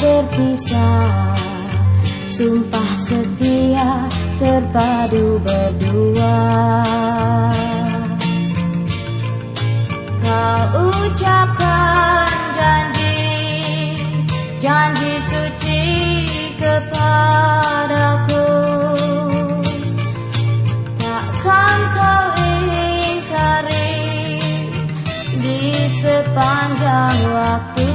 berpisah Sumpah setia terpadu berdua kepadaku. Takkan kau ingkari Di sepanjang waktu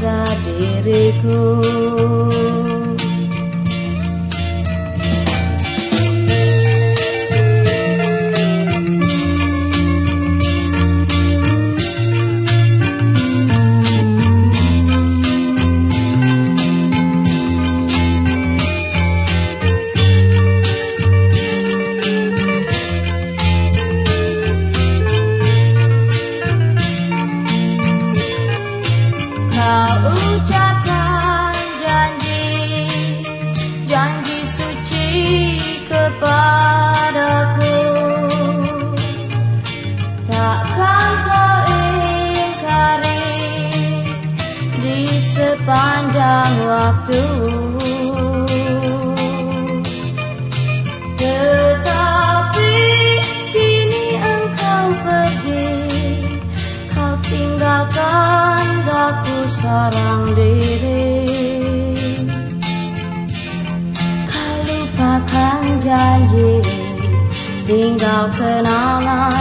menyiksa diriku ucapkan janji Janji suci kepadaku. Takkan kau ingkari Di sepanjang waktu seorang diri. Kau lupakan janji Tinggal kenangan